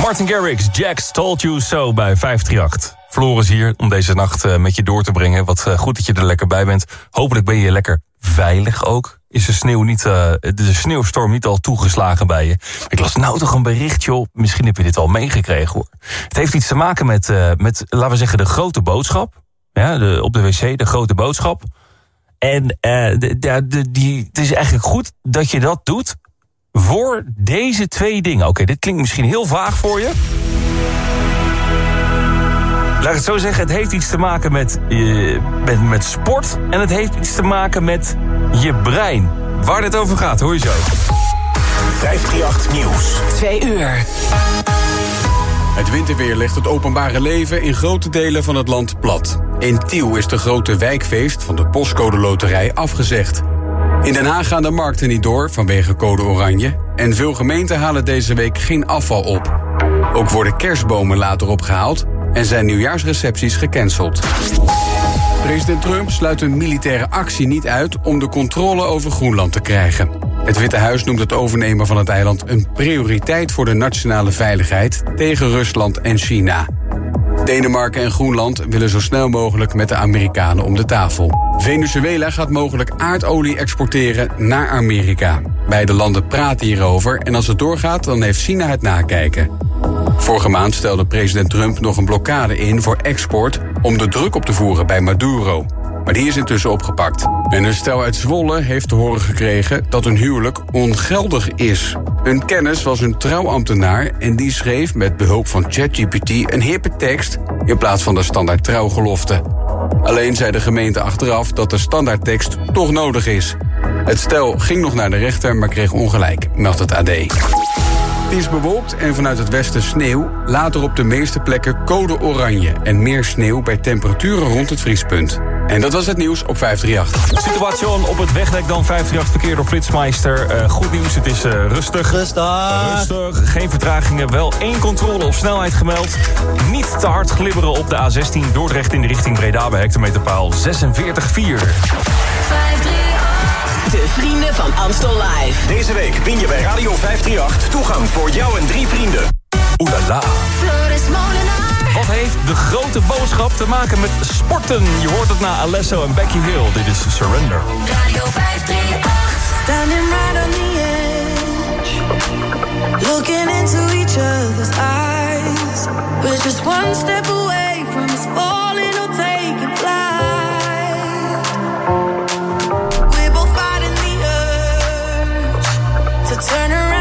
Martin Garrix, Jax Told You So bij 538. Floris hier om deze nacht eh, met je door te brengen. Wat eh, goed dat je er lekker bij bent. Hopelijk ben je lekker veilig ook. Is de, sneeuw niet, eh, de sneeuwstorm niet al toegeslagen bij je? Ik las nou toch een berichtje op. Misschien heb je dit al meegekregen hoor. Het heeft iets te maken met, eh, met laten we zeggen, de grote boodschap. Ja, de, op de wc, de grote boodschap. En eh, de, die, het is eigenlijk goed dat je dat doet voor deze twee dingen. Oké, dit klinkt misschien heel vaag voor je. Laat ik het zo zeggen, het heeft iets te maken met, eh, met, met sport... en het heeft iets te maken met je brein. Waar dit over gaat, hoor je zo. 538 Nieuws. Twee uur. Het winterweer legt het openbare leven in grote delen van het land plat. In Tiel is de grote wijkfeest van de postcode loterij afgezegd. In Den Haag gaan de markten niet door vanwege code oranje... en veel gemeenten halen deze week geen afval op. Ook worden kerstbomen later opgehaald... en zijn nieuwjaarsrecepties gecanceld. President Trump sluit een militaire actie niet uit om de controle over Groenland te krijgen. Het Witte Huis noemt het overnemen van het eiland een prioriteit voor de nationale veiligheid tegen Rusland en China. Denemarken en Groenland willen zo snel mogelijk met de Amerikanen om de tafel. Venezuela gaat mogelijk aardolie exporteren naar Amerika. Beide landen praten hierover en als het doorgaat, dan heeft China het nakijken. Vorige maand stelde president Trump nog een blokkade in voor export om de druk op te voeren bij Maduro. Maar die is intussen opgepakt. En een stel uit Zwolle heeft te horen gekregen dat hun huwelijk ongeldig is. Een kennis was een trouwambtenaar en die schreef met behulp van ChatGPT een hippe tekst in plaats van de standaard trouwgelofte. Alleen zei de gemeente achteraf dat de standaardtekst toch nodig is. Het stel ging nog naar de rechter, maar kreeg ongelijk, meldt het AD. Het is bewolkt en vanuit het westen sneeuw. Later op de meeste plekken code oranje en meer sneeuw bij temperaturen rond het vriespunt. En dat was het nieuws op 538. Situatie op het wegdek dan 538 verkeer door Flitsmeister. Eh, goed nieuws, het is eh, rustig. Rustig. Rustig, geen vertragingen. Wel één controle op snelheid gemeld. Niet te hard glibberen op de A16 Dordrecht in de richting Breda bij hectometerpaal 46,4. 538. De vrienden van Amstel Live. Deze week win je bij Radio 538 toegang voor jou en drie vrienden. Oelala. Floris Molenaar. Wat heeft de grote boodschap te maken met sporten? Je hoort het na Alesso en Becky Hill. Dit is Surrender. Radio 538. Standing right on the edge, looking into each other's eyes. We're just one step away from us falling turn around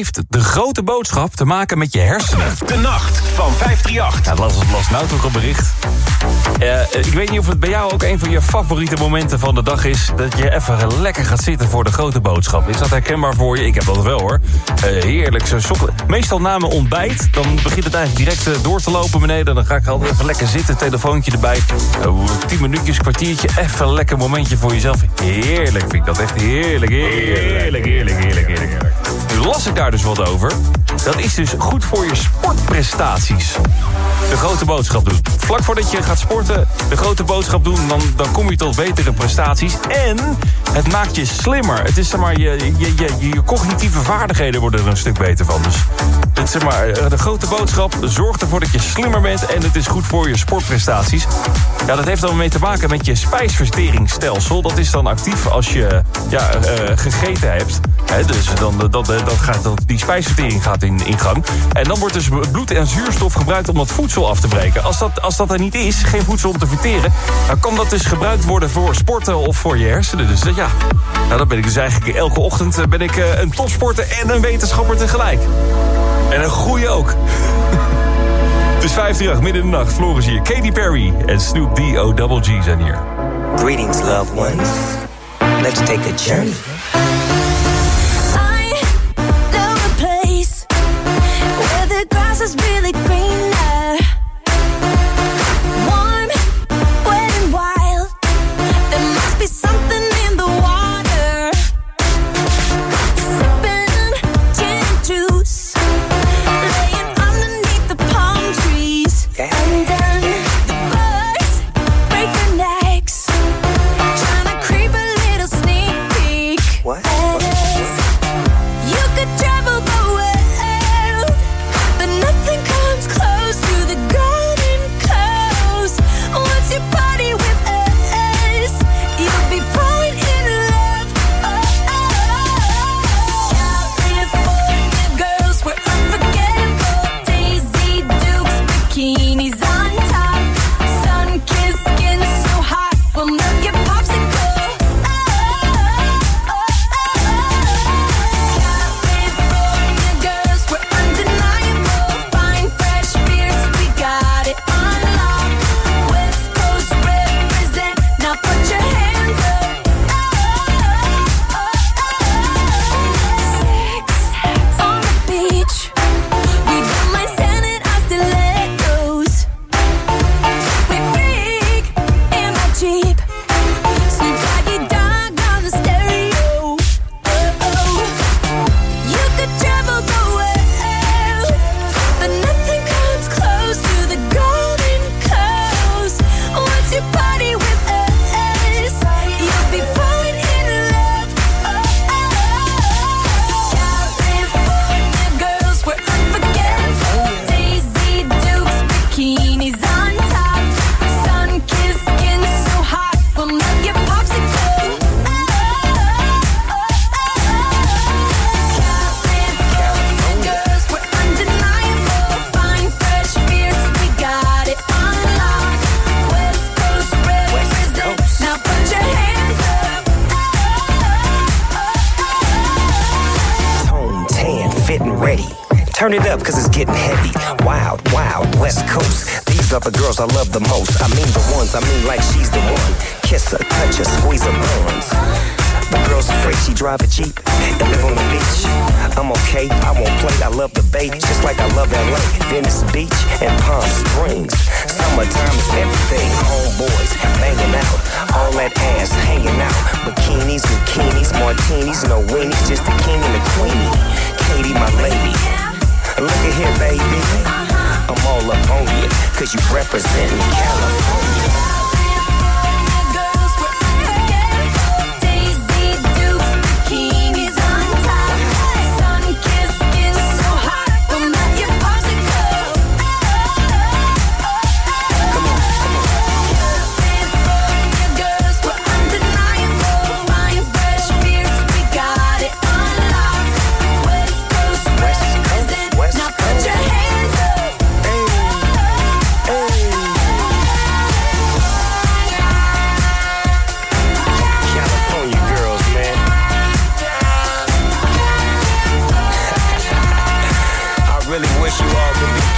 heeft de grote boodschap te maken met je hersenen? De nacht van 538. Ja, las, las nou toch een bericht. Eh, ik weet niet of het bij jou ook een van je favoriete momenten van de dag is... dat je even lekker gaat zitten voor de grote boodschap. Is dat herkenbaar voor je? Ik heb dat wel hoor. Eh, heerlijk. Zo sok- Meestal na mijn ontbijt, dan begint het eigenlijk direct eh, door te lopen beneden. Dan ga ik altijd even lekker zitten, telefoontje erbij. Eh, tien minuutjes, kwartiertje, even een lekker momentje voor jezelf. Heerlijk vind ik dat echt heerlijk, heerlijk, heerlijk, heerlijk, heerlijk. Nu las ik daar dus wat over. Dat is dus goed voor je sportprestaties. De grote boodschap doen. Vlak voordat je gaat sporten, de grote boodschap doen... dan, dan kom je tot betere prestaties. En het maakt je slimmer. Het is, zeg maar, je, je, je, je cognitieve vaardigheden worden er een stuk beter van. Dus het, zeg maar, de grote boodschap zorgt ervoor dat je slimmer bent... en het is goed voor je sportprestaties. Ja, dat heeft dan mee te maken met je spijsverteringsstelsel. Dat is dan actief als je ja, eh, gegeten hebt. Dus dan, dat, dat, dat gaat, die spijsvertering gaat in, gang. En dan wordt dus bloed en zuurstof gebruikt om dat voedsel af te breken. Als dat, als dat er niet is, geen voedsel om te verteren... dan kan dat dus gebruikt worden voor sporten of voor je hersenen. Dus dat, ja, nou, dan ben ik dus eigenlijk elke ochtend eh, ben ik, eh, een topsporter en een wetenschapper tegelijk. En een goeie ook. Het is 538, midden in de nacht. Floris hier. Katy Perry en Snoop D-O-double-G zijn hier. Greetings, loved ones. Let's take a journey. Grass is really greener.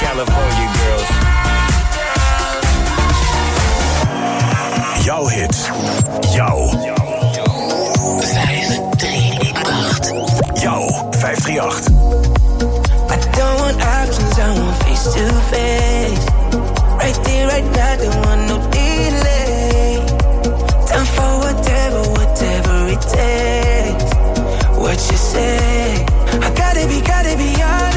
California girls. Jouw hits. Jouw. Jouw 538. I don't want options, I want face to face. Right there, right now, don't want no delay. Time for whatever, whatever it takes. What you say? I gotta be, gotta be honest.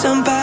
somebody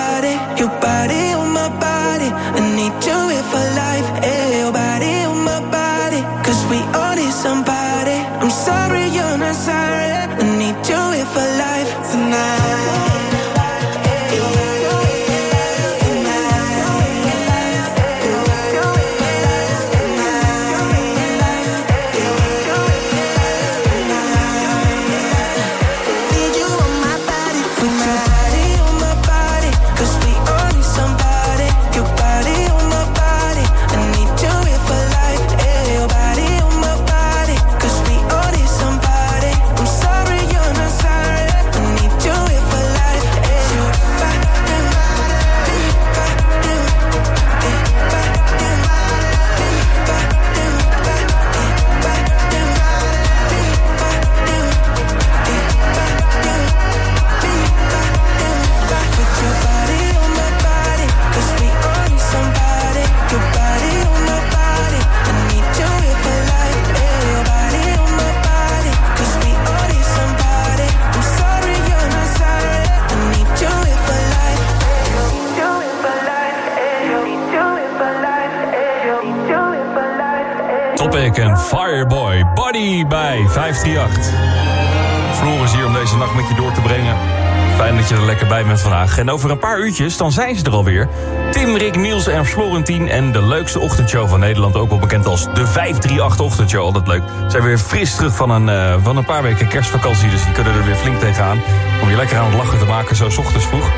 dat je er lekker bij bent vandaag. En over een paar uurtjes, dan zijn ze er alweer. Tim, Rick, Niels en Florentien en de leukste ochtendshow van Nederland... ook wel bekend als de 538-ochtendshow, altijd leuk. Zijn weer fris terug van een, eh, van een paar weken kerstvakantie... dus die kunnen er weer flink tegenaan om je lekker aan het lachen te maken zo ochtends vroeg.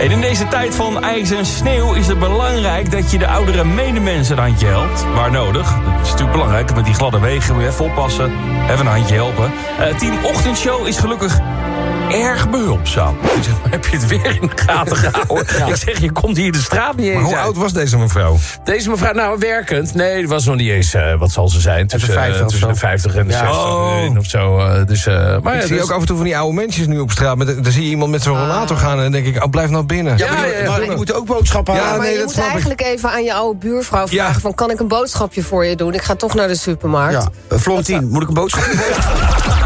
En in deze tijd van ijs en sneeuw is het belangrijk dat je de oudere medemensen een handje helpt. Waar nodig. Dat is natuurlijk belangrijk, met die gladde wegen moet je even oppassen. Even een handje helpen. Eh, Team Ochtendshow is gelukkig erg behulpzaam. Ik zeg, heb je het weer in de gaten gehouden? Ik zeg, je komt hier de straat niet eens Maar hoe uit. oud was deze mevrouw? Deze mevrouw, nou werkend. Nee, dat was nog niet eens, eh, wat zal ze zijn? Tussen, 50 eh, of tussen zo. de 50 en de Ja. 60 Oh. in of zo. eh, dus, eh, maar Ik ja, zie dus- ook af en toe van die oude mensen nu op straat. Met, dan zie je iemand met zo'n rollator gaan en dan denk ik, oh, blijf nou binnen. Ja, ja, ja, Maar ja. die moeten ook boodschappen Ja, halen. maar nee, je dat moet ik. eigenlijk even aan je oude buurvrouw vragen... Ja. van kan ik een boodschapje voor je doen? Ik ga toch naar de supermarkt. Ja, uh, Florentien, moet ik een boodschap Je,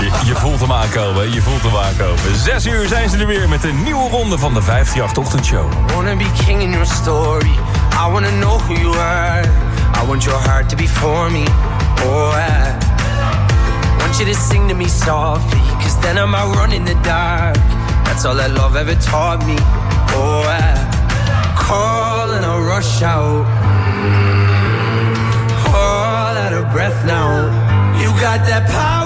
je voelt hem aankomen, je voelt hem aankomen. Zes uur zijn ze er weer met een nieuwe ronde van de 538 Ochtendshow. Wanna be king in your story. I wanna know who you are. I want your heart to be for me. Oh, I want you to sing to me softly. Cause then I'm out running the dark. That's all that love ever taught me. Oh, I call and I rush out. All out of breath now. You got that power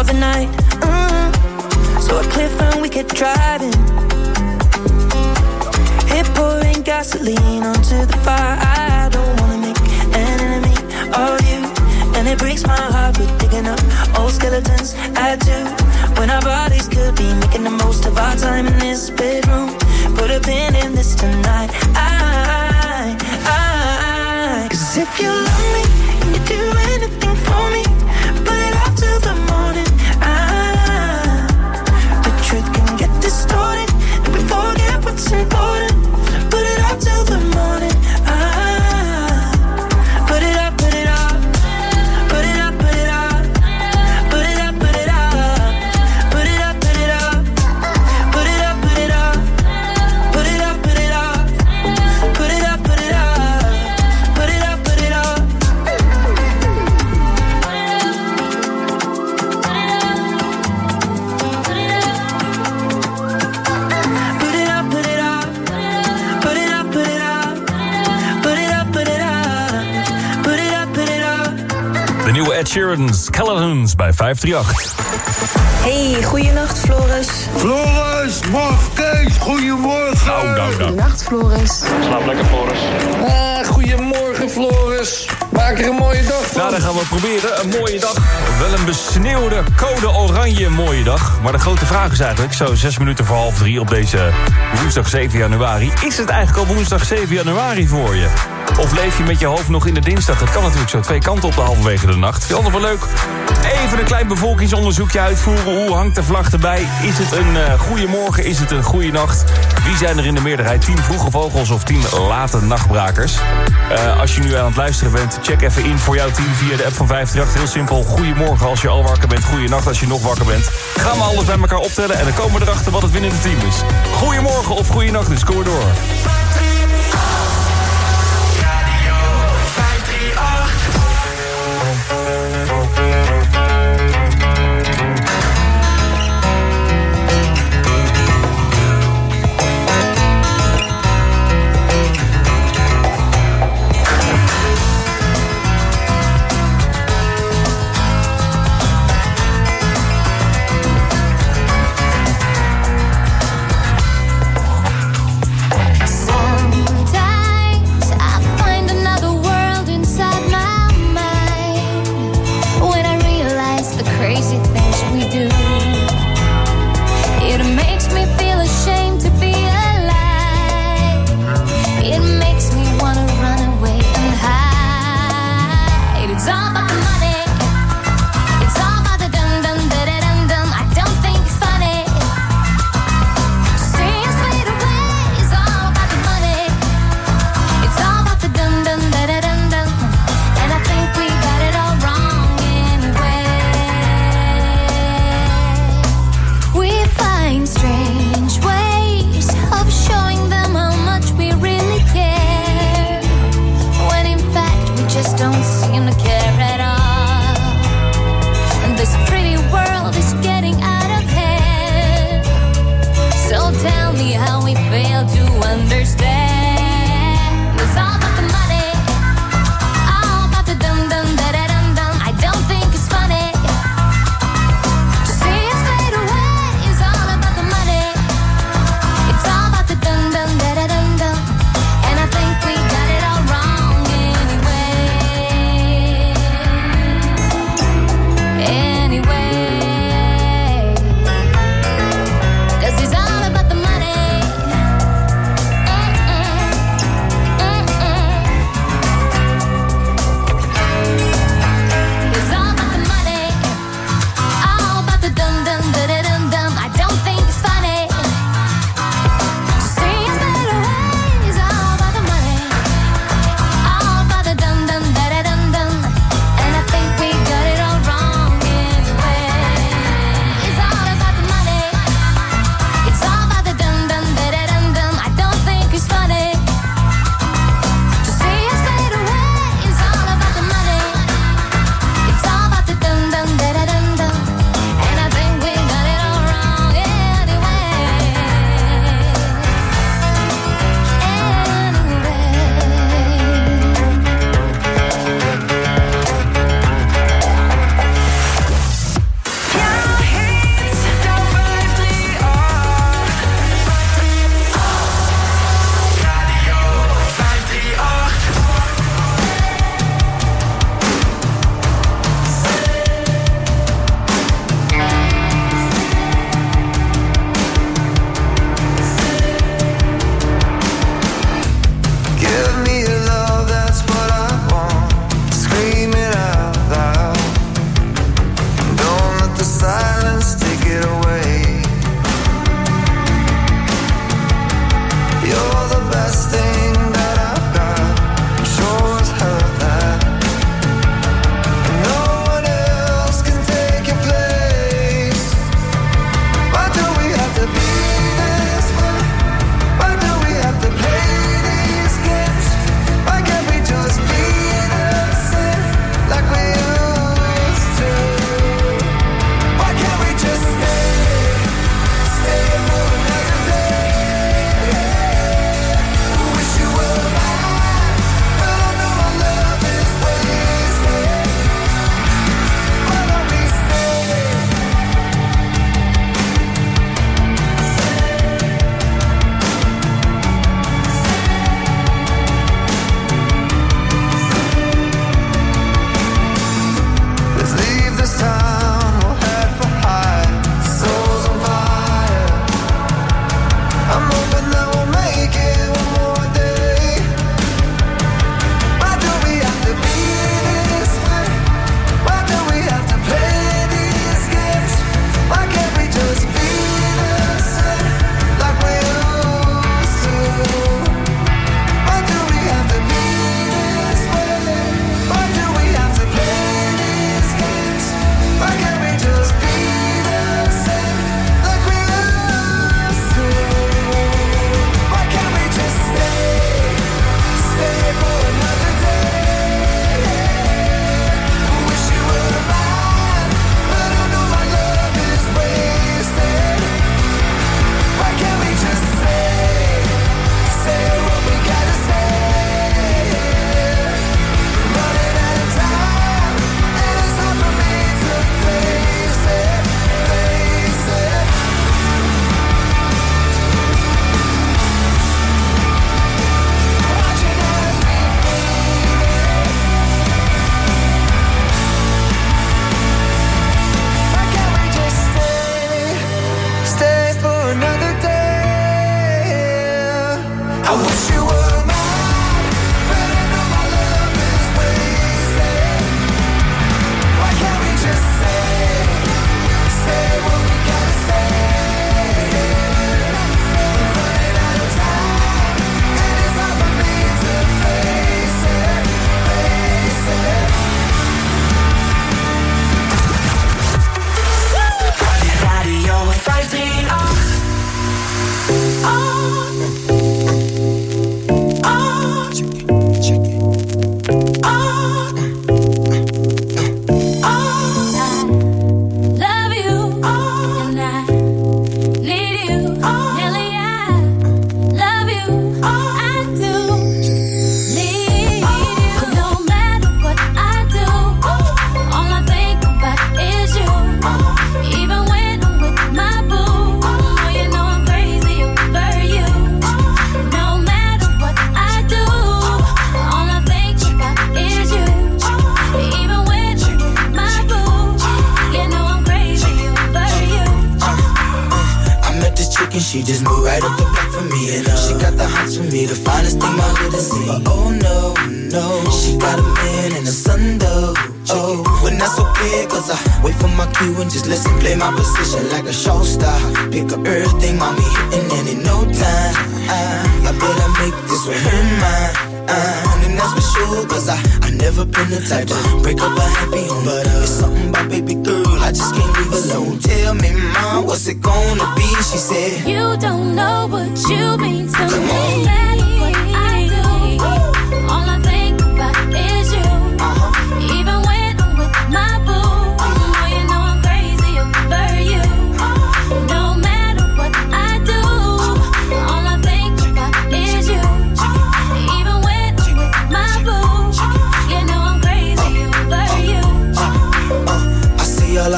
of the night. Mm. So a cliff and we kept driving. Hit pouring gasoline onto the fire. I don't wanna make an enemy of you. And it breaks my heart with digging up old skeletons. I do. When our bodies could be making the most of our time in this bedroom. Put a pin in this tonight. I, I, cause if you love me, you do anything for me. Off till the Bij 538. Hey, goeienacht Floris. Floris, morgen Kees, goedemorgen. Nou, nou, nou. Goedenacht Floris. Slaap lekker, Floris. Ah, goedemorgen, Floris. Maak er een mooie dag van. Nou, dan gaan we proberen. Een mooie dag. Wel een besneeuwde code oranje mooie dag. Maar de grote vraag is eigenlijk, zo zes minuten voor half drie op deze woensdag 7 januari. Is het eigenlijk al woensdag 7 januari voor je? Of leef je met je hoofd nog in de dinsdag? Dat kan natuurlijk zo twee kanten op de halverwege de nacht. Vind je altijd wel leuk? Even een klein bevolkingsonderzoekje uitvoeren. Hoe hangt de vlag erbij? Is het een eh, goede morgen? Is het een goede nacht? Wie zijn er in de meerderheid? 10 vroege vogels of 10 late nachtbrakers? Eh, als je nu aan het luisteren bent, check even in voor jouw team via de app van 538. Heel simpel. Goedemorgen als je al wakker bent. Goeienacht als je nog wakker bent. Gaan we alles bij elkaar optellen en dan komen we erachter wat het winnende team is. Goedemorgen of goeienacht, dus kom maar door.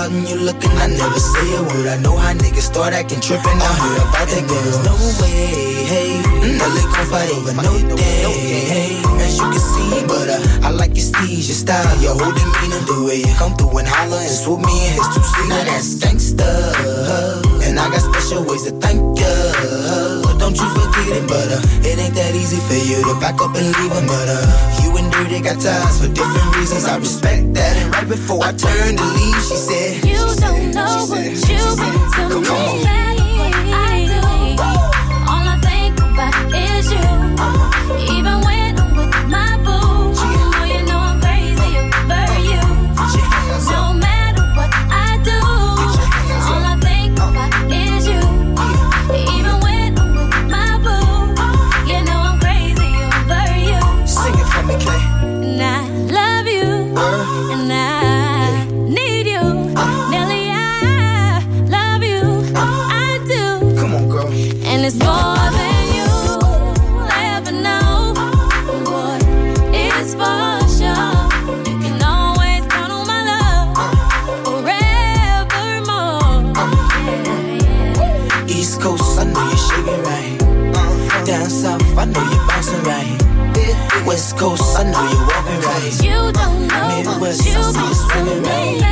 out and you looking. I never say a word. I know how niggas start acting tripping. I heard about that girl. There's no way, hey. Mm. Well, it fight over no day, hey. As you can see, but uh, I like your steez, your style, your whole demeanor, the way you come through and holler and swoop me in his two seat. Now that's gangsta. And I got special ways to thank you. But don't you forget it, butter. it ain't that easy for you to back up and leave him. But you and Dirty got ties for different reasons. I respect that. And right before I turned to leave, she said, You don't know she said, what you want to me. On. I know you're walking right. You don't know Midwest, you I see you swimming right.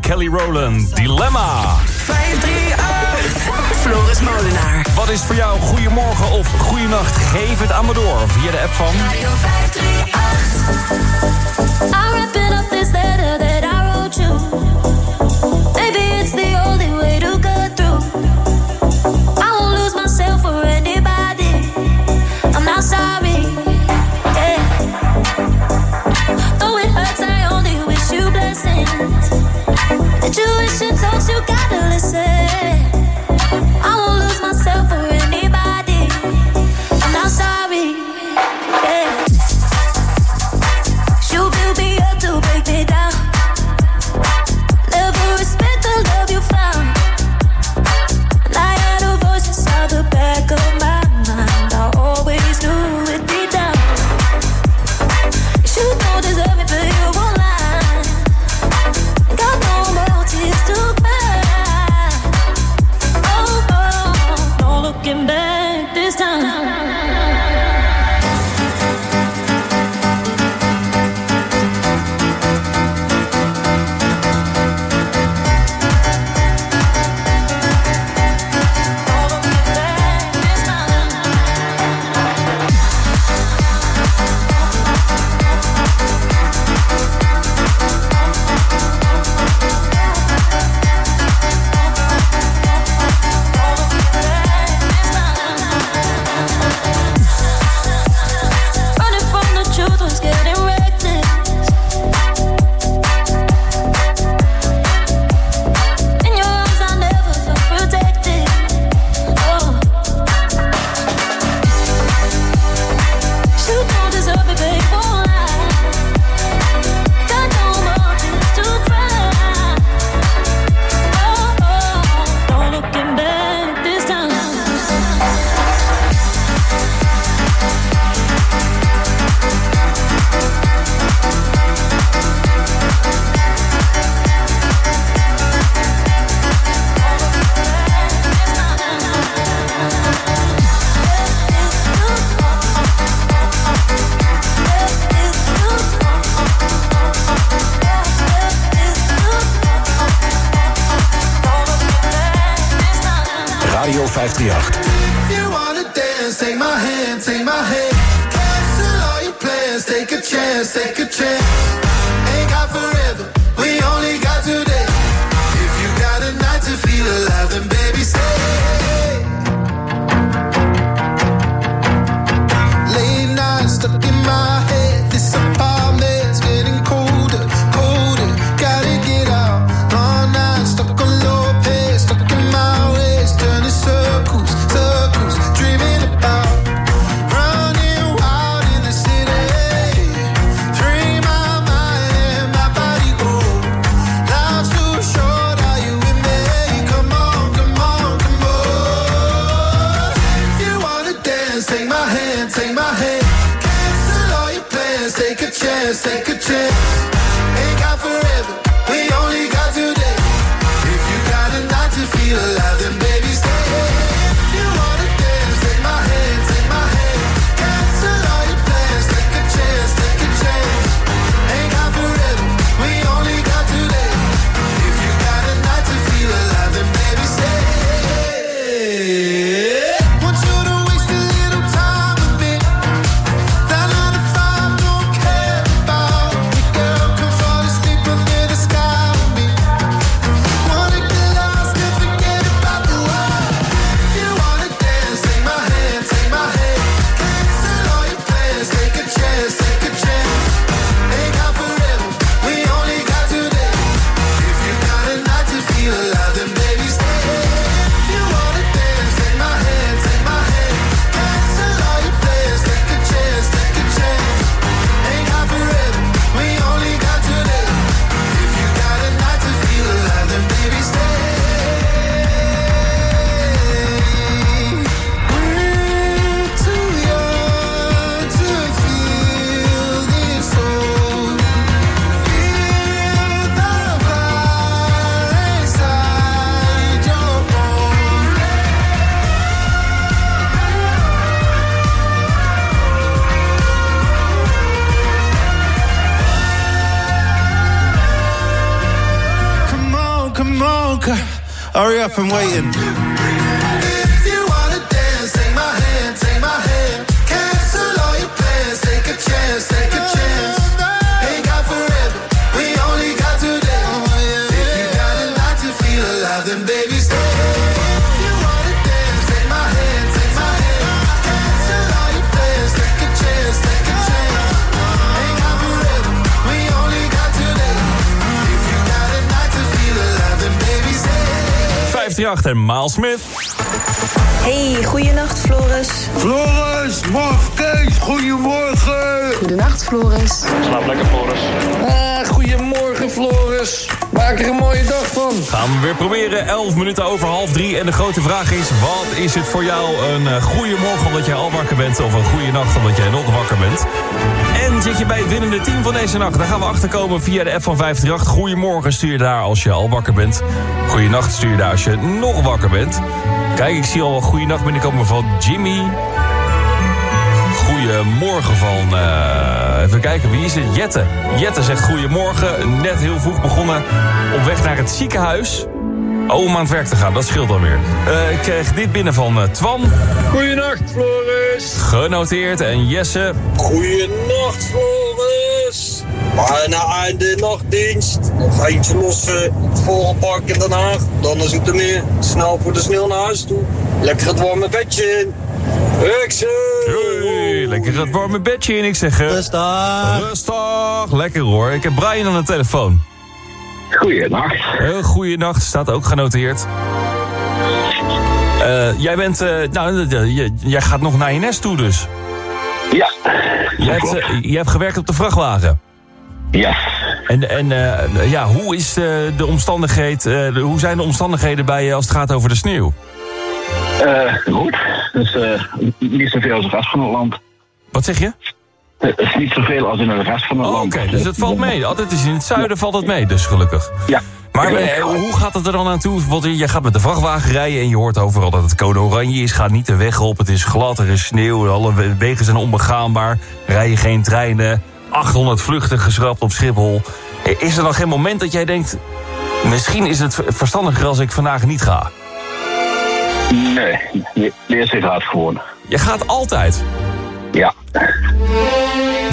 Kelly Rowland. Dilemma. 538. Floris Molenaar. Wat is voor jou goedemorgen of goeienacht? Geef het aan me door via de app van... intuition talks, you gotta listen. 538 en Maal Smith. Hey, goeienacht Floris. Floris, Kees, goedemorgen. Goedenacht Floris. Slaap lekker, Floris. Ah, goedemorgen, Floris. Maak er een mooie dag van. Gaan we weer proberen. 11 minuten over half drie. En de grote vraag is, wat is het voor jou een uh, goede morgen omdat jij al wakker bent... of een goede nacht omdat jij nog wakker bent? En zit je bij het winnende team van deze nacht? Daar gaan we achterkomen via de app van 538. Goedemorgen stuur je daar als je al wakker bent. Goeienacht stuur je daar als je nog wakker bent. Kijk, ik zie al een goede nacht binnenkomen van Jimmy. Goedemorgen van... eh, even kijken, wie is het? Jette. Jette zegt goedemorgen. Net heel vroeg begonnen op weg naar het ziekenhuis. Oh, om aan het werk te gaan, dat scheelt dan weer. Eh, ik kreeg dit binnen van eh, Twan. Goeienacht, Floris. Genoteerd. En Jesse. Goeienacht, Floris. Bijna einde nachtdienst. Nog eentje los het volgende in Den Haag. Dan is het er meer. Snel voor de sneeuw naar huis toe. Lekker het warme bedje in. Hoi, lekker het warme bedje in. Ik zeg... eh, Rustig. Rustig. Lekker hoor. Ik heb Brian aan de telefoon. Goeienacht. Heel goeienacht, staat ook genoteerd. Eh, jij bent, eh, nou, jij- gaat nog naar je nest toe dus. Ja. Hebt, eh, jij hebt gewerkt op de vrachtwagen. Ja. En, en ja, hoe, is de omstandigheid, de- hoe zijn de omstandigheden bij je als het gaat over de sneeuw? Goed. Dus niet zoveel als de rest van het land. Wat zeg je? Het is niet zoveel als in de rest van het Oh, land. Oké, dus het valt mee. Altijd is in het zuiden valt het mee, dus gelukkig. Ja. Maar eh, hoe gaat het er dan aan toe? Want je gaat met de vrachtwagen rijden en je hoort overal dat het code oranje is. Gaat niet de weg op, het is glad, er is sneeuw, alle we- wegen zijn onbegaanbaar. Rijden geen treinen, 800 vluchten geschrapt op Schiphol. Is er dan geen moment dat jij denkt... misschien is het verstandiger als ik vandaag niet ga? Nee, de de eerste gaat gewoon. Je gaat altijd. Ja.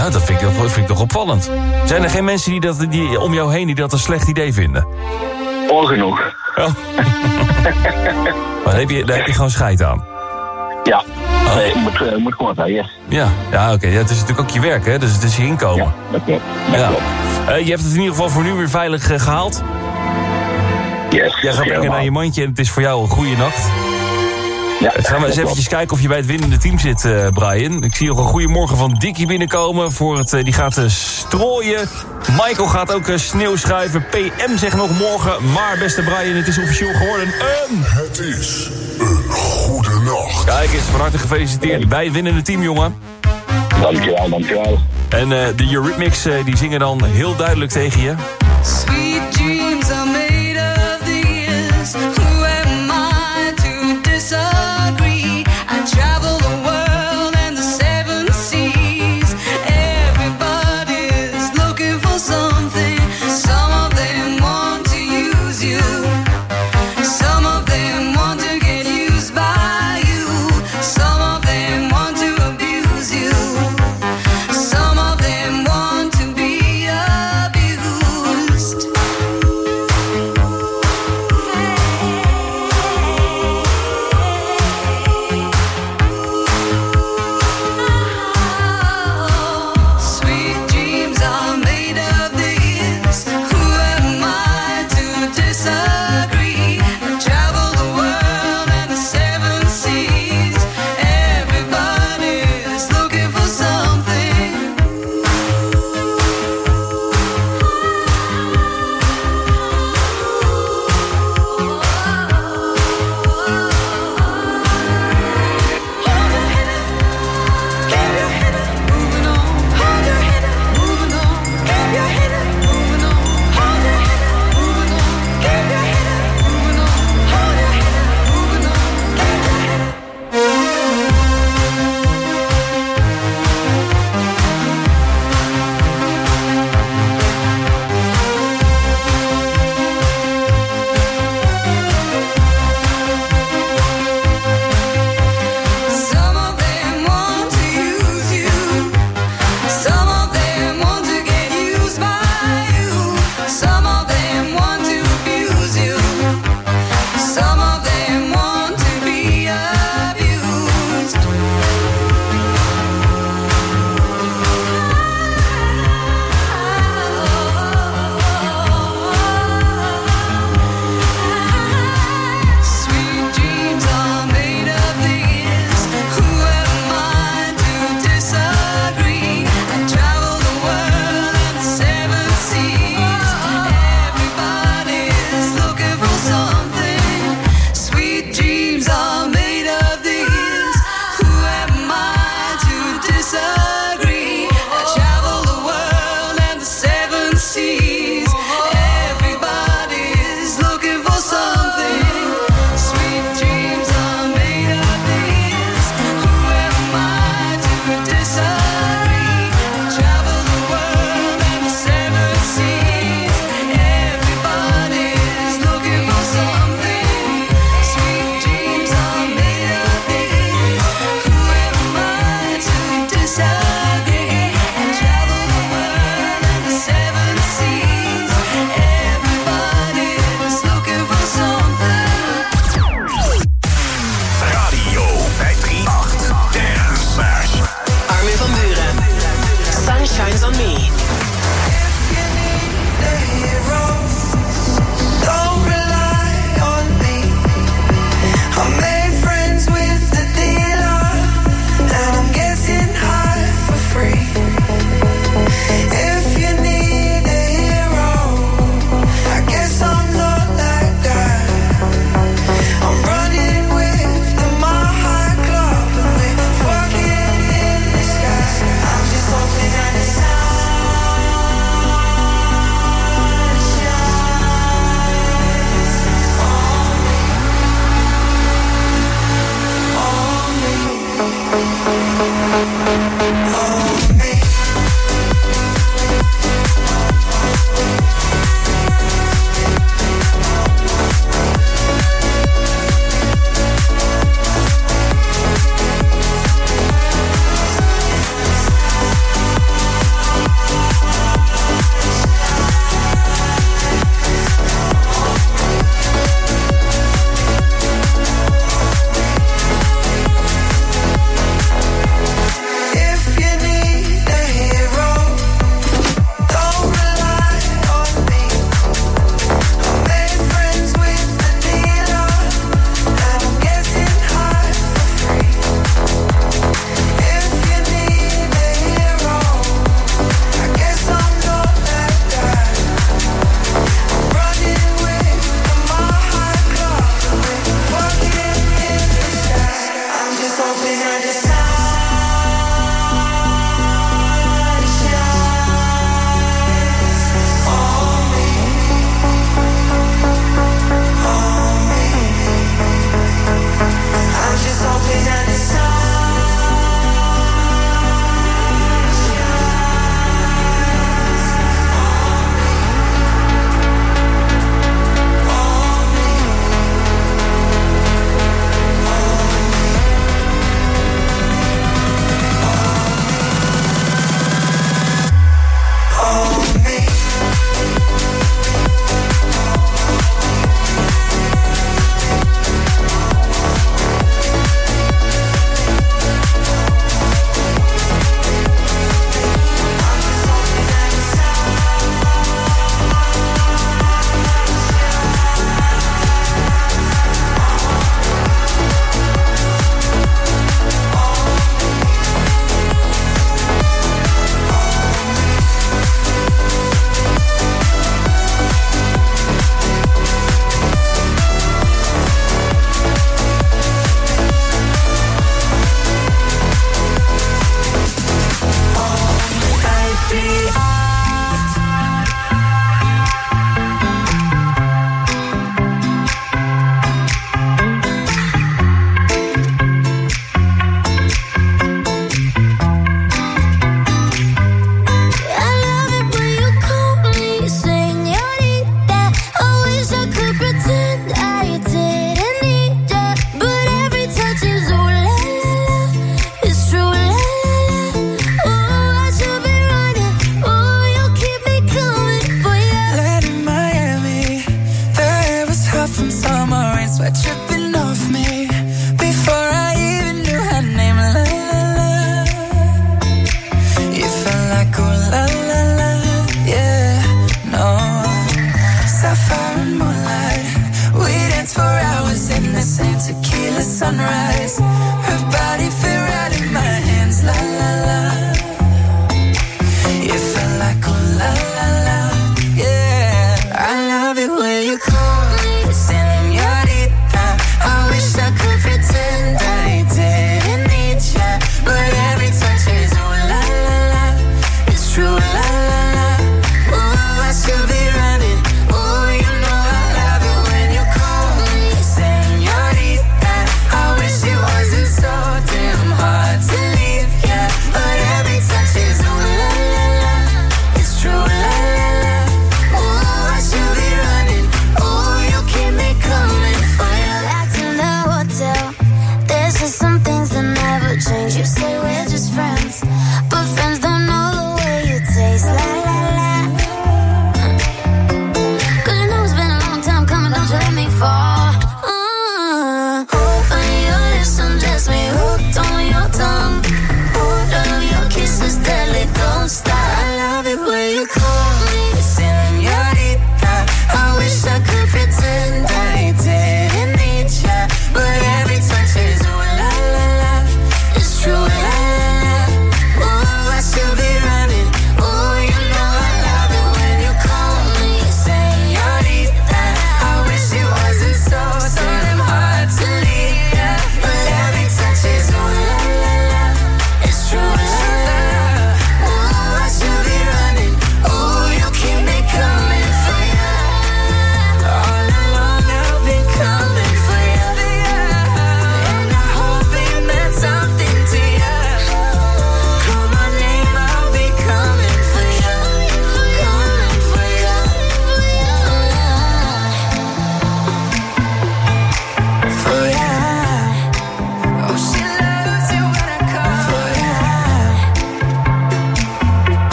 Nou, dat vind ik, dat vind ik toch opvallend. Zijn er geen mensen die dat, die, om jou heen die dat een slecht idee vinden? Ongenoeg. Oh. Maar daar heb je, daar heb je gewoon scheid aan. Ja. Nee, moet, eh, moet gewoon zijn, yes. Ja, ja oké. Ja, het is natuurlijk ook je werk, hè? Dus het is je inkomen. Dat klopt. Ja. Eh, je hebt het in ieder geval voor nu weer veilig eh, gehaald. Yes. Jij gaat brengen naar je mandje en het is voor jou een goede nacht. Ja, gaan we eens eventjes kijken of je bij het winnende team zit, eh, Brian. Ik zie nog een goeiemorgen van Dickie binnenkomen. Voor het, eh, die gaat eh, strooien. Michael gaat ook sneeuw schuiven. PM zegt nog morgen. Maar beste Brian, het is officieel geworden een... Het is een goede nacht. Kijk eens, van harte gefeliciteerd bij het winnende team, jongen. Dankjewel, dankjewel. En eh, de Eurythmics eh, die zingen dan heel duidelijk tegen je. Sweet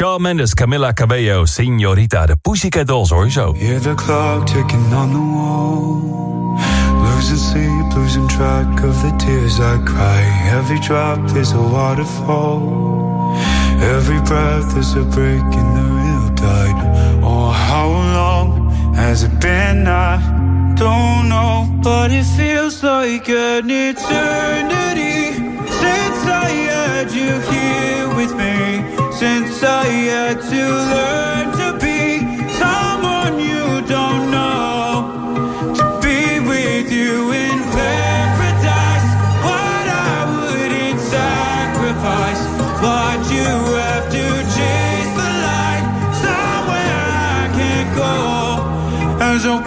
Shawn Mendes, Camila Cabello, Signorita, de Pussycat Dolls, zo. Hear the clock ticking on the wall. Losing sleep, losing track of the tears I cry. Every drop is a waterfall. Every breath is a break in the real tide. Oh, how long has it been? I don't know, but it feels like an eternity since I had you here. Since I had to learn to be someone you don't know to be with you in paradise. What I wouldn't sacrifice, what you have to chase the light. Somewhere I can't go as I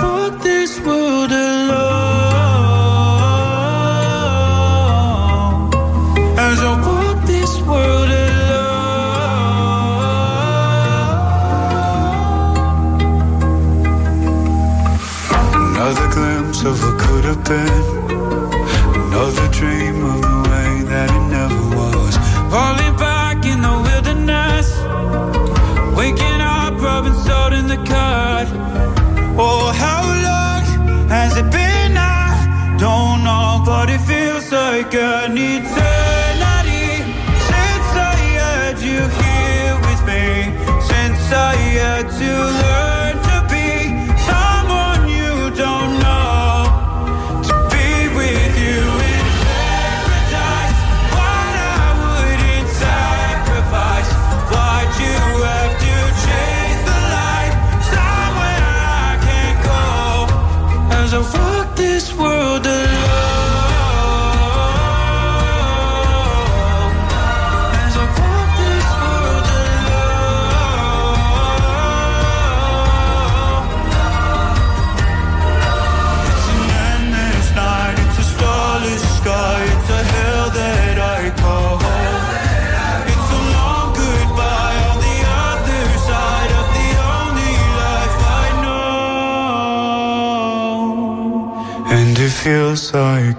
of